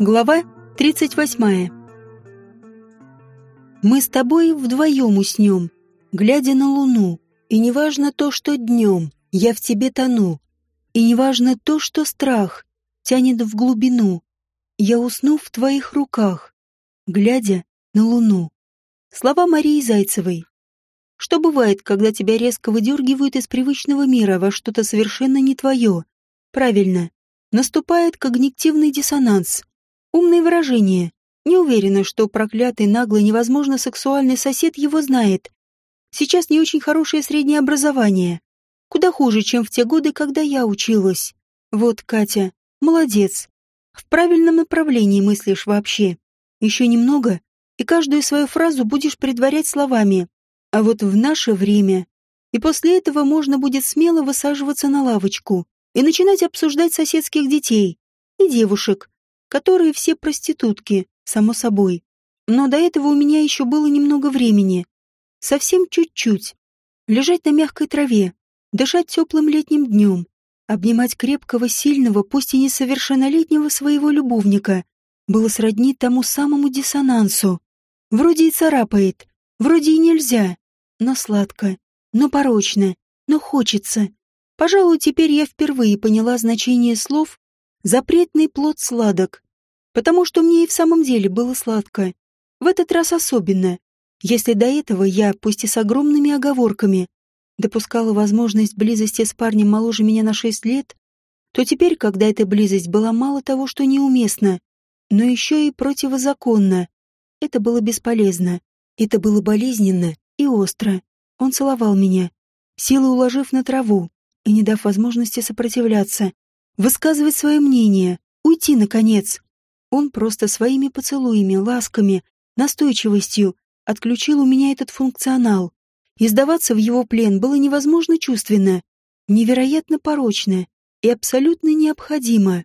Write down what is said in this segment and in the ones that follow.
Глава 38 Мы с тобой вдвоем уснем, глядя на луну, и неважно то, что днем я в тебе тону, и неважно то, что страх тянет в глубину, я усну в твоих руках, глядя на луну. Слова Марии Зайцевой. Что бывает, когда тебя резко выдергивают из привычного мира во что-то совершенно не твое? Правильно. Наступает когнитивный диссонанс. Умное выражение. Не уверена, что проклятый, наглый, невозможно сексуальный сосед его знает. Сейчас не очень хорошее среднее образование. Куда хуже, чем в те годы, когда я училась. Вот, Катя, молодец. В правильном направлении мыслишь вообще. Еще немного, и каждую свою фразу будешь предварять словами а вот в наше время... И после этого можно будет смело высаживаться на лавочку и начинать обсуждать соседских детей и девушек, которые все проститутки, само собой. Но до этого у меня еще было немного времени. Совсем чуть-чуть. Лежать на мягкой траве, дышать теплым летним днем, обнимать крепкого, сильного, пусть и несовершеннолетнего своего любовника, было сродни тому самому диссонансу. Вроде и царапает, вроде и нельзя, но сладко, но порочно, но хочется. Пожалуй, теперь я впервые поняла значение слов «запретный плод сладок», потому что мне и в самом деле было сладко. В этот раз особенно. Если до этого я, пусть и с огромными оговорками, допускала возможность близости с парнем моложе меня на шесть лет, то теперь, когда эта близость была мало того, что неуместна, но еще и противозаконна, это было бесполезно, это было болезненно и остро. Он целовал меня, силой уложив на траву и не дав возможности сопротивляться, высказывать свое мнение, уйти, наконец. Он просто своими поцелуями, ласками, настойчивостью отключил у меня этот функционал. И сдаваться в его плен было невозможно чувственно, невероятно порочно и абсолютно необходимо.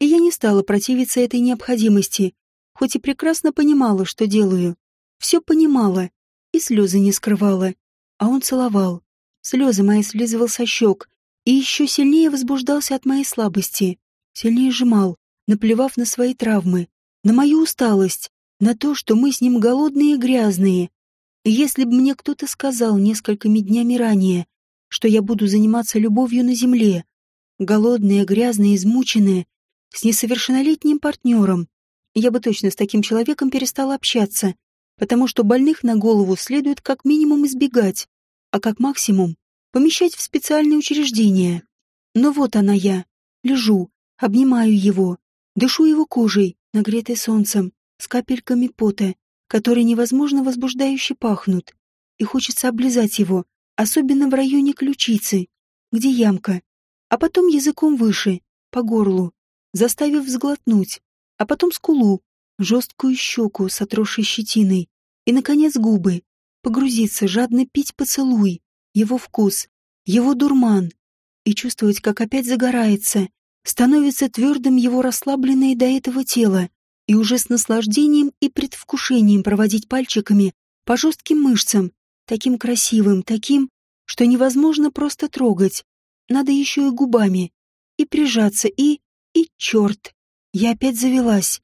И я не стала противиться этой необходимости, хоть и прекрасно понимала, что делаю. Все понимала, и слезы не скрывала. А он целовал. Слезы мои слизывал со щек и еще сильнее возбуждался от моей слабости. Сильнее сжимал, наплевав на свои травмы, на мою усталость, на то, что мы с ним голодные и грязные. Если бы мне кто-то сказал несколькими днями ранее, что я буду заниматься любовью на земле, голодная, грязная, измученная, с несовершеннолетним партнером, я бы точно с таким человеком перестала общаться, потому что больных на голову следует как минимум избегать, а как максимум помещать в специальные учреждения. Но вот она я, лежу, обнимаю его, дышу его кожей, нагретой солнцем, с капельками пота, которые невозможно возбуждающе пахнут, и хочется облизать его, особенно в районе ключицы, где ямка, а потом языком выше, по горлу, заставив взглотнуть, а потом скулу, жесткую щеку с отросшей щетиной и, наконец, губы. Погрузиться, жадно пить поцелуй, его вкус, его дурман и чувствовать, как опять загорается, становится твердым его расслабленное до этого тело и уже с наслаждением и предвкушением проводить пальчиками по жестким мышцам, таким красивым, таким, что невозможно просто трогать. Надо еще и губами. И прижаться, и... и черт. Я опять завелась.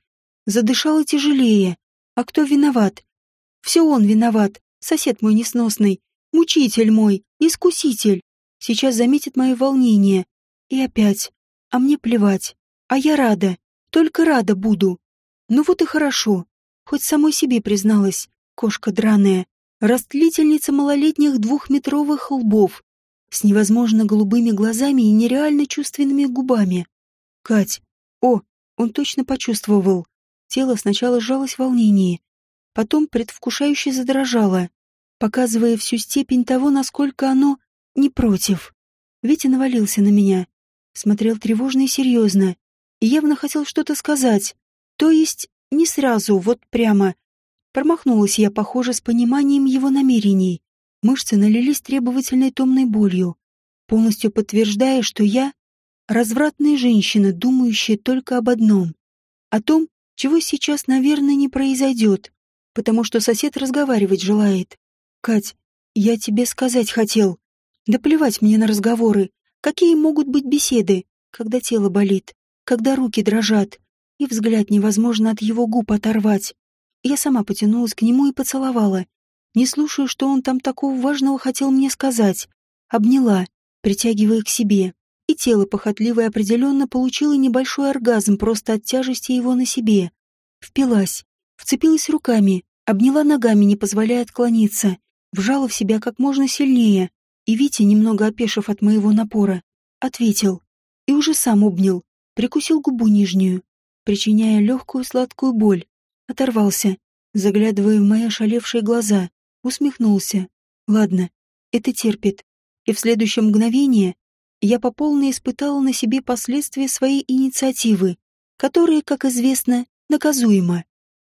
Задышала тяжелее. А кто виноват? Все он виноват. Сосед мой несносный. Мучитель мой. Искуситель. Сейчас заметит мое волнение. И опять. А мне плевать. А я рада. Только рада буду. Ну вот и хорошо. Хоть самой себе призналась. Кошка драная. Растлительница малолетних двухметровых лбов. С невозможно голубыми глазами и нереально чувственными губами. Кать. О, он точно почувствовал. Тело сначала сжалось в волнении, потом предвкушающе задрожало, показывая всю степень того, насколько оно не против. Витя навалился на меня, смотрел тревожно и серьезно, и явно хотел что-то сказать, то есть не сразу, вот прямо. Промахнулась я, похоже, с пониманием его намерений. Мышцы налились требовательной томной болью, полностью подтверждая, что я — развратная женщина, думающая только об одном — о том, чего сейчас, наверное, не произойдет, потому что сосед разговаривать желает. Кать, я тебе сказать хотел. Да плевать мне на разговоры. Какие могут быть беседы? когда тело болит, когда руки дрожат, и взгляд невозможно от его губ оторвать. Я сама потянулась к нему и поцеловала, не слушая, что он там такого важного хотел мне сказать. Обняла, притягивая к себе, и тело похотливое определенно получило небольшой оргазм просто от тяжести его на себе. Впилась, вцепилась руками, обняла ногами, не позволяя отклониться, вжала в себя как можно сильнее, и Витя, немного опешив от моего напора, ответил и уже сам обнял, прикусил губу нижнюю, причиняя легкую сладкую боль, оторвался, заглядывая в мои ошалевшие глаза, усмехнулся. Ладно, это терпит. И в следующее мгновение я по полной испытала на себе последствия своей инициативы, которая, как известно, наказуема.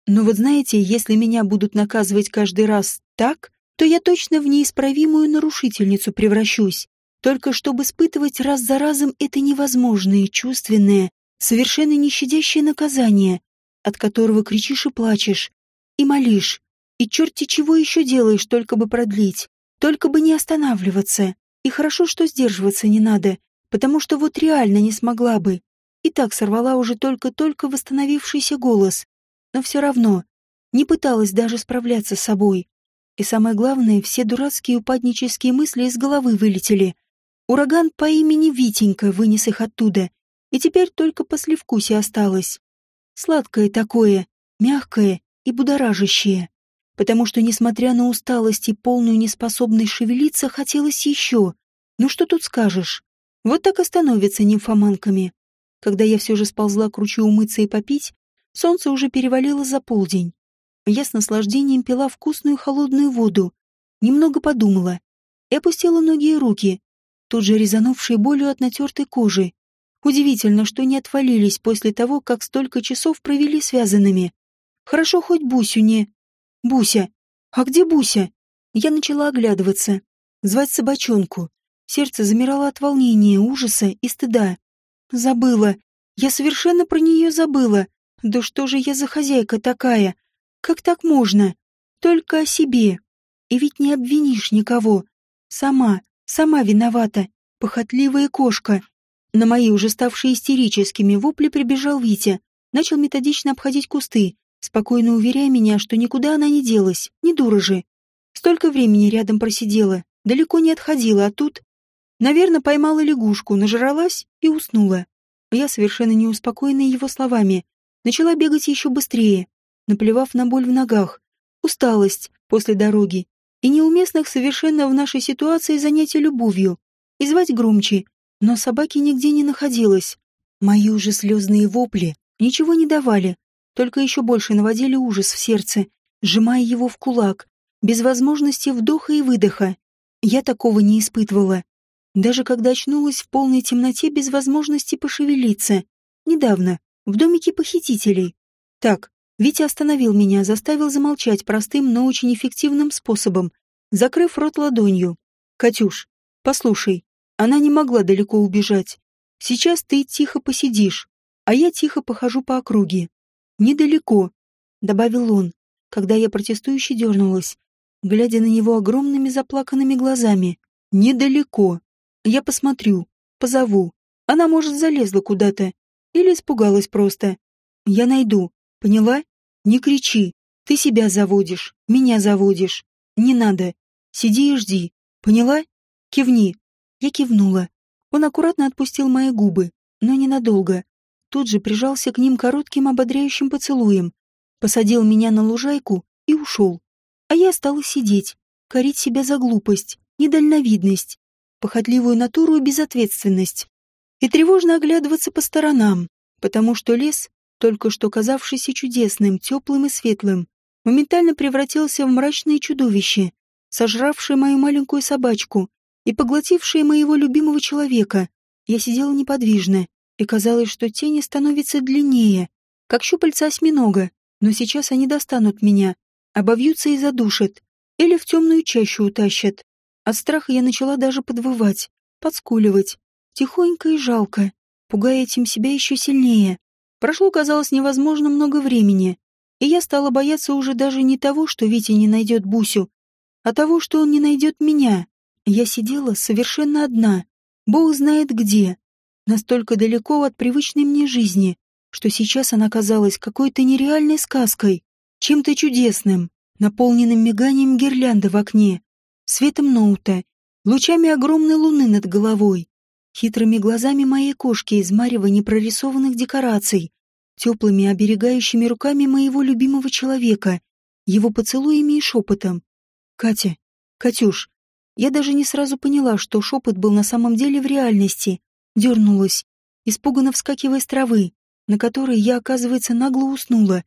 Но вот знаете, если меня будут наказывать каждый раз так, то я точно в неисправимую нарушительницу превращусь, только чтобы испытывать раз за разом это невозможное, чувственное, совершенно нещадящее наказание, от которого кричишь и плачешь, и молишь, и черти чего еще делаешь, только бы продлить, только бы не останавливаться. И хорошо, что сдерживаться не надо, потому что вот реально не смогла бы. И так сорвала уже только-только восстановившийся голос. Но все равно не пыталась даже справляться с собой. И самое главное, все дурацкие упаднические мысли из головы вылетели. Ураган по имени Витенька вынес их оттуда, и теперь только послевкусие осталось. Сладкое такое, мягкое и будоражащее. Потому что, несмотря на усталость и полную неспособность шевелиться, хотелось еще. Ну что тут скажешь? Вот так и становятся нимфоманками. Когда я все же сползла к ручью умыться и попить, солнце уже перевалило за полдень. Я с наслаждением пила вкусную холодную воду, немного подумала и опустила ноги и руки, тут же резанувшие болью от натертой кожи. Удивительно, что не отвалились после того, как столько часов провели связанными. Хорошо хоть Бусю не... Буся! А где Буся? Я начала оглядываться, звать собачонку. Сердце замирало от волнения, ужаса и стыда. Забыла. Я совершенно про нее забыла. Да что же я за хозяйка такая? Как так можно? Только о себе. И ведь не обвинишь никого. Сама, сама виновата. Похотливая кошка. На мои уже ставшие истерическими вопли прибежал Витя. Начал методично обходить кусты, спокойно уверяя меня, что никуда она не делась, не дура же. Столько времени рядом просидела, далеко не отходила, а тут... Наверное, поймала лягушку, нажралась и уснула. Я, совершенно не успокоенная его словами, начала бегать еще быстрее, наплевав на боль в ногах, усталость после дороги и неуместных совершенно в нашей ситуации занятий любовью, и звать громче, но собаки нигде не находилось. Мои уже слезные вопли ничего не давали, только еще больше наводили ужас в сердце, сжимая его в кулак, без возможности вдоха и выдоха. Я такого не испытывала. Даже когда очнулась в полной темноте без возможности пошевелиться. Недавно, в домике похитителей. Так, Витя остановил меня, заставил замолчать простым, но очень эффективным способом, закрыв рот ладонью. «Катюш, послушай, она не могла далеко убежать. Сейчас ты тихо посидишь, а я тихо похожу по округе. Недалеко», — добавил он, когда я протестующе дернулась, глядя на него огромными заплаканными глазами. «Недалеко. Я посмотрю, позову. Она, может, залезла куда-то. Или испугалась просто. Я найду. Поняла? Не кричи. Ты себя заводишь, меня заводишь. Не надо. Сиди и жди. Поняла? Кивни. Я кивнула. Он аккуратно отпустил мои губы, но ненадолго. Тут же прижался к ним коротким ободряющим поцелуем, посадил меня на лужайку и ушел. А я стала сидеть, корить себя за глупость, недальновидность, похотливую натуру и безответственность. И тревожно оглядываться по сторонам, потому что лес только что казавшийся чудесным, теплым и светлым, моментально превратился в мрачное чудовище, сожравшее мою маленькую собачку и поглотившее моего любимого человека. Я сидела неподвижно, и казалось, что тени становятся длиннее, как щупальца осьминога, но сейчас они достанут меня, обовьются и задушат, или в темную чащу утащат. От страха я начала даже подвывать, подскуливать, тихонько и жалко, пугая этим себя еще сильнее. Прошло, казалось, невозможно много времени, и я стала бояться уже даже не того, что Витя не найдет Бусю, а того, что он не найдет меня. Я сидела совершенно одна, Бог знает где. настолько далеко от привычной мне жизни, что сейчас она казалась какой-то нереальной сказкой, чем-то чудесным, наполненным миганием гирлянды в окне, светом ноута, лучами огромной луны над головой, хитрыми глазами моей кошки из марева непрорисованных декораций, теплыми оберегающими руками моего любимого человека, его поцелуями и шепотом. «Катя, Катюш». Я даже не сразу поняла, что шепот был на самом деле в реальности. Дернулась, испуганно вскакивая с травы, на которой я, оказывается, нагло уснула.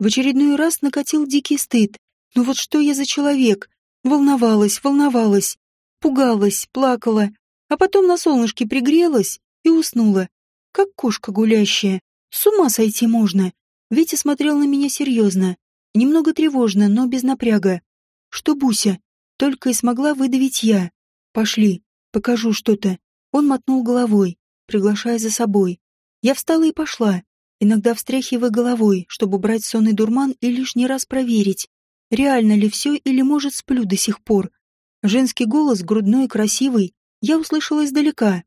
В очередной раз накатил дикий стыд. Ну вот что я за человек? Волновалась, волновалась, пугалась, плакала, а потом на солнышке пригрелась и уснула. Как кошка гулящая. С ума сойти можно. Витя смотрел на меня серьезно. Немного тревожно, но без напряга. Что, Буся? Только и смогла выдавить я. Пошли, покажу что-то. Он мотнул головой, приглашая за собой. Я встала и пошла, иногда встряхивая головой, чтобы убрать сонный дурман и лишний раз проверить, реально ли все или, может, сплю до сих пор. Женский голос, грудной и красивый, я услышала издалека.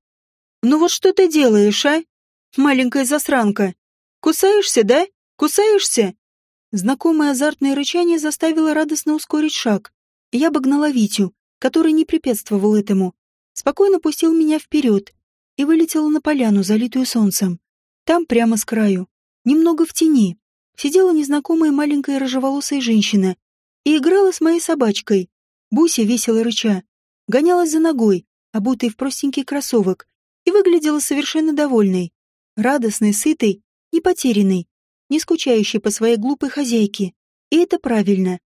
«Ну вот что ты делаешь, а? Маленькая засранка. Кусаешься, да? Кусаешься?» Знакомое азартное рычание заставило радостно ускорить шаг. Я обогнала Витю, который не препятствовал этому. Спокойно пустил меня вперед и вылетела на поляну, залитую солнцем. Там, прямо с краю, немного в тени, сидела незнакомая маленькая рыжеволосая женщина и играла с моей собачкой. Буся, весело рыча, гонялась за ногой, обутой в простенький кроссовок, и выглядела совершенно довольной, радостной, сытой, не потерянной не скучающей по своей глупой хозяйке. И это правильно.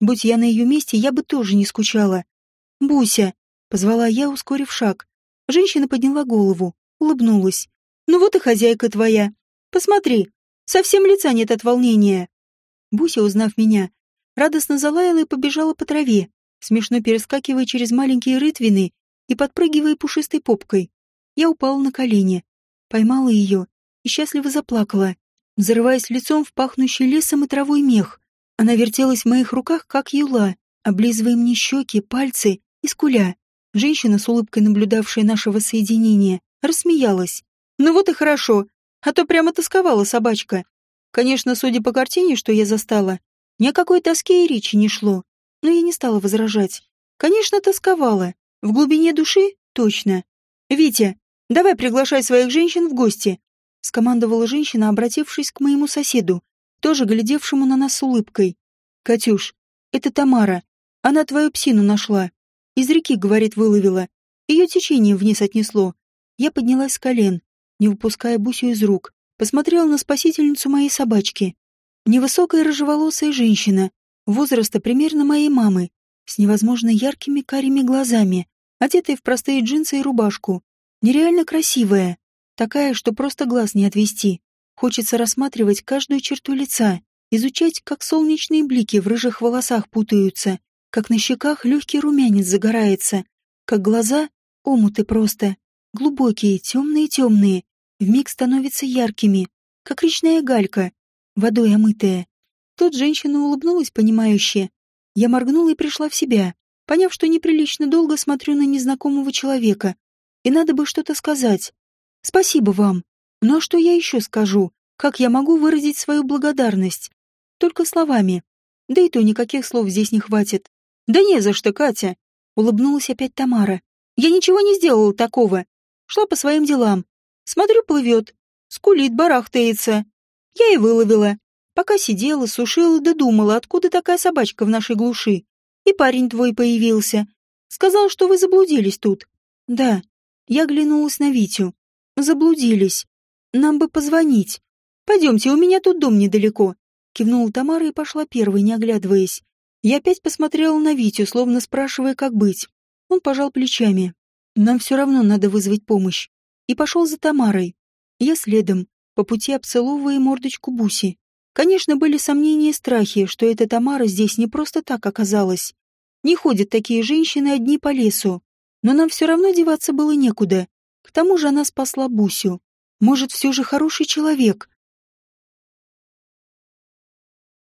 Будь я на ее месте, я бы тоже не скучала. «Буся!» — позвала я, ускорив шаг. Женщина подняла голову, улыбнулась. «Ну вот и хозяйка твоя. Посмотри, совсем лица нет от волнения». Буся, узнав меня, радостно залаяла и побежала по траве, смешно перескакивая через маленькие рытвины и подпрыгивая пушистой попкой. Я упала на колени, поймала ее и счастливо заплакала взрываясь лицом в пахнущий лесом и травой мех. Она вертелась в моих руках, как юла, облизывая мне щеки, пальцы и скуля. Женщина, с улыбкой наблюдавшая нашего соединения, рассмеялась. «Ну вот и хорошо, а то прямо тосковала собачка. Конечно, судя по картине, что я застала, ни о какой тоске и речи не шло, но я не стала возражать. Конечно, тосковала. В глубине души — точно. «Витя, давай приглашай своих женщин в гости скомандовала женщина, обратившись к моему соседу, тоже глядевшему на нас с улыбкой. «Катюш, это Тамара. Она твою псину нашла. Из реки, говорит, выловила. Ее течение вниз отнесло. Я поднялась с колен, не выпуская Бусю из рук, посмотрела на спасительницу моей собачки. Невысокая рыжеволосая женщина, возраста примерно моей мамы, с невозможно яркими карими глазами, одетая в простые джинсы и рубашку. Нереально красивая. Такая, что просто глаз не отвести. Хочется рассматривать каждую черту лица, изучать, как солнечные блики в рыжих волосах путаются, как на щеках легкий румянец загорается, как глаза — омуты просто, глубокие, темные-темные, вмиг становятся яркими, как речная галька, водой омытая. Тут женщина улыбнулась понимающе. Я моргнула и пришла в себя, поняв, что неприлично долго смотрю на незнакомого человека, и надо бы что-то сказать, Спасибо вам. А что я еще скажу? Как я могу выразить свою благодарность? Только словами. Да и то никаких слов здесь не хватит. Да не за что, Катя. Улыбнулась опять Тамара. Я ничего не сделала такого. Шла по своим делам. Смотрю, плывет. Скулит, барахтается. Я и выловила. Пока сидела, сушила да думала, откуда такая собачка в нашей глуши. И парень твой появился. Сказал, что вы заблудились тут. Да. Я оглянулась на Витю. Заблудились. Нам бы позвонить. Пойдемте, у меня тут дом недалеко. Кивнула Тамара и пошла первой, не оглядываясь. Я опять посмотрела на Витю, словно спрашивая, как быть. Он пожал плечами. Нам все равно надо вызвать помощь. И пошел за Тамарой. Я следом, по пути обцеловывая мордочку Буси. Конечно, были сомнения и страхи, что эта Тамара здесь не просто так оказалась. Не ходят такие женщины одни по лесу. Но нам все равно деваться было некуда. К тому же она спасла Бусю. Может, все же хороший человек.